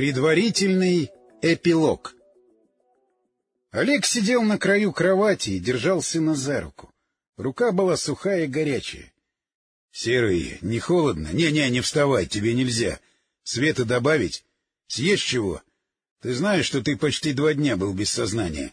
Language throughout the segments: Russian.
Предварительный эпилог Олег сидел на краю кровати и держал сына за руку. Рука была сухая и горячая. — Серый, не холодно? Не-не, не вставай, тебе нельзя. Света добавить? Съешь чего? Ты знаешь, что ты почти два дня был без сознания.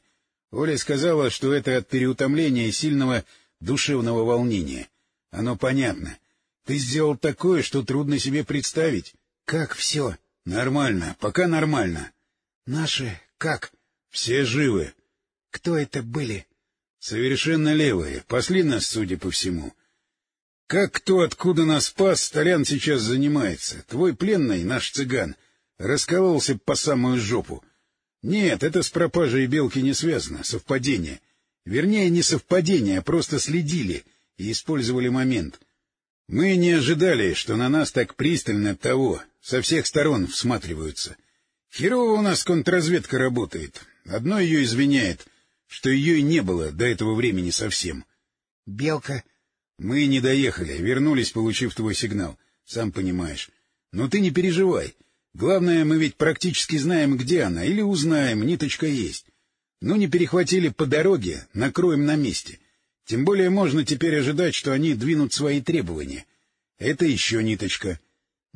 Оля сказала, что это от переутомления и сильного душевного волнения. Оно понятно. Ты сделал такое, что трудно себе представить. — Как все? — Нормально, пока нормально. — Наши как? — Все живы. — Кто это были? — Совершенно левые. Пасли нас, судя по всему. Как кто откуда нас спас, Столян сейчас занимается. Твой пленный, наш цыган, раскололся по самую жопу. Нет, это с пропажей белки не связано, совпадение. Вернее, не совпадение, а просто следили и использовали момент. Мы не ожидали, что на нас так пристально того, со всех сторон всматриваются. Херово у нас контрразведка работает. Одно ее извиняет, что ее и не было до этого времени совсем. — Белка... Мы не доехали, вернулись, получив твой сигнал, сам понимаешь. Но ты не переживай. Главное, мы ведь практически знаем, где она, или узнаем, ниточка есть. Ну, не перехватили по дороге, накроем на месте. Тем более можно теперь ожидать, что они двинут свои требования. Это еще ниточка.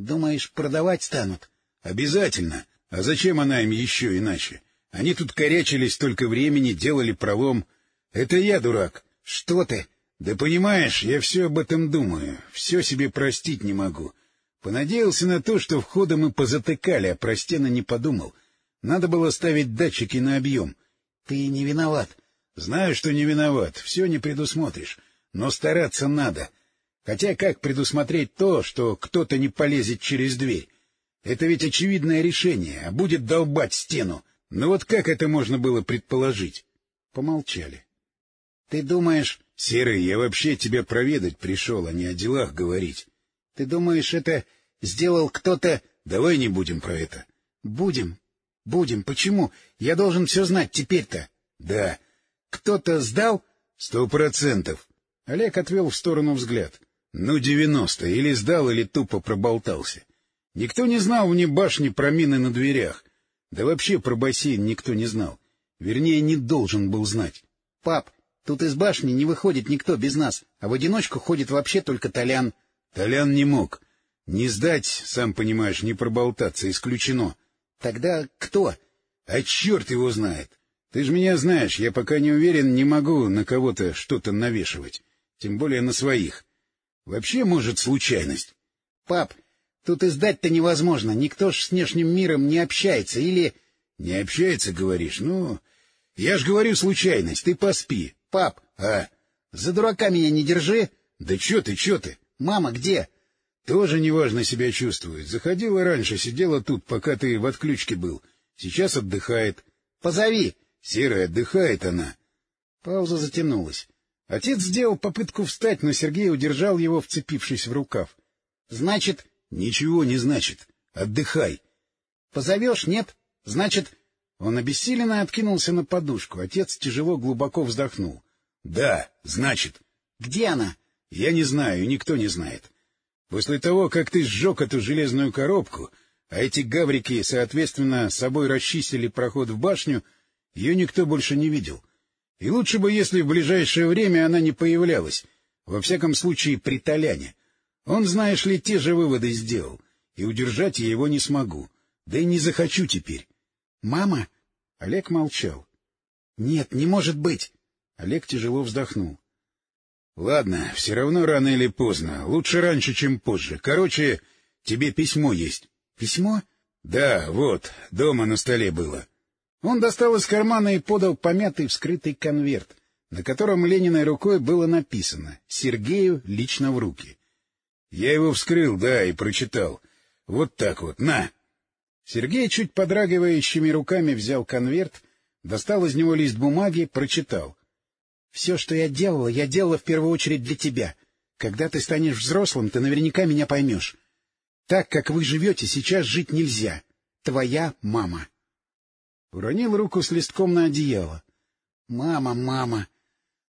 Думаешь, продавать станут? Обязательно. А зачем она им еще иначе? Они тут корячились столько времени, делали пролом. Это я дурак. Что ты? Да понимаешь, я все об этом думаю, все себе простить не могу. Понадеялся на то, что входа мы позатыкали, а про стены не подумал. Надо было ставить датчики на объем. Ты не виноват. Знаю, что не виноват, все не предусмотришь. Но стараться надо. Хотя как предусмотреть то, что кто-то не полезет через дверь? Это ведь очевидное решение, а будет долбать стену. Но вот как это можно было предположить? Помолчали. — Ты думаешь... — Серый, я вообще тебя проведать пришел, а не о делах говорить. Ты думаешь, это сделал кто-то... Давай не будем про это. Будем. Будем. Почему? Я должен все знать теперь-то. Да. Кто-то сдал? Сто процентов. Олег отвел в сторону взгляд. Ну, девяносто. Или сдал, или тупо проболтался. Никто не знал вне башни про мины на дверях. Да вообще про бассейн никто не знал. Вернее, не должен был знать. — Пап, тут из башни не выходит никто без нас, а в одиночку ходит вообще только Толян. Толян не мог. Не сдать, сам понимаешь, не проболтаться, исключено. Тогда кто? А черт его знает. Ты же меня знаешь, я пока не уверен, не могу на кого-то что-то навешивать. Тем более на своих. Вообще, может, случайность. Пап, тут и сдать-то невозможно. Никто ж с внешним миром не общается. Или... Не общается, говоришь? Ну, я ж говорю случайность. Ты поспи. Пап, а? За дурака меня не держи. Да чё ты, чё ты? Мама где? Тоже неважно себя чувствует. Заходила раньше, сидела тут, пока ты в отключке был. Сейчас отдыхает. Позови. Серая, отдыхает она. Пауза затянулась. Отец сделал попытку встать, но Сергей удержал его, вцепившись в рукав. — Значит... — Ничего не значит. Отдыхай. — Позовешь, нет? Значит... Он обессиленно откинулся на подушку. Отец тяжело глубоко вздохнул. — Да, значит. — Где она? Я не знаю, никто не знает. После того, как ты сжег эту железную коробку, а эти гаврики, соответственно, собой расчистили проход в башню, ее никто больше не видел. И лучше бы, если в ближайшее время она не появлялась, во всяком случае при Толяне. Он, знаешь ли, те же выводы сделал, и удержать я его не смогу, да и не захочу теперь. — Мама? Олег молчал. — Нет, не может быть. Олег тяжело вздохнул. — Ладно, все равно рано или поздно. Лучше раньше, чем позже. Короче, тебе письмо есть. — Письмо? — Да, вот, дома на столе было. Он достал из кармана и подал помятый вскрытый конверт, на котором Лениной рукой было написано «Сергею лично в руки». Я его вскрыл, да, и прочитал. Вот так вот, на! Сергей, чуть подрагивающими руками, взял конверт, достал из него лист бумаги, прочитал. Все, что я делала, я делала в первую очередь для тебя. Когда ты станешь взрослым, ты наверняка меня поймешь. Так, как вы живете, сейчас жить нельзя. Твоя мама. Уронил руку с листком на одеяло. Мама, мама.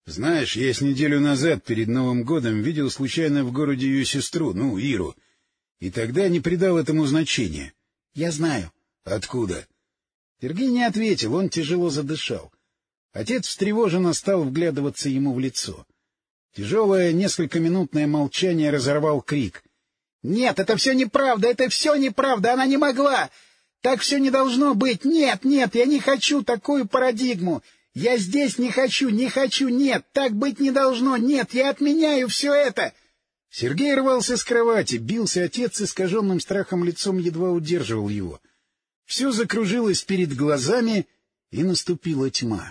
Знаешь, я с неделю назад, перед Новым годом, видел случайно в городе ее сестру, ну, Иру, и тогда не придал этому значения. Я знаю. — Откуда? Сергей не ответил, он тяжело задышал. Отец встревоженно стал вглядываться ему в лицо. Тяжелое несколькоминутное молчание разорвал крик. — Нет, это все неправда, это все неправда, она не могла! Так все не должно быть! Нет, нет, я не хочу такую парадигму! Я здесь не хочу, не хочу, нет, так быть не должно, нет, я отменяю все это! Сергей рвался с кровати, бился отец с искаженным страхом лицом, едва удерживал его. Все закружилось перед глазами, и наступила тьма.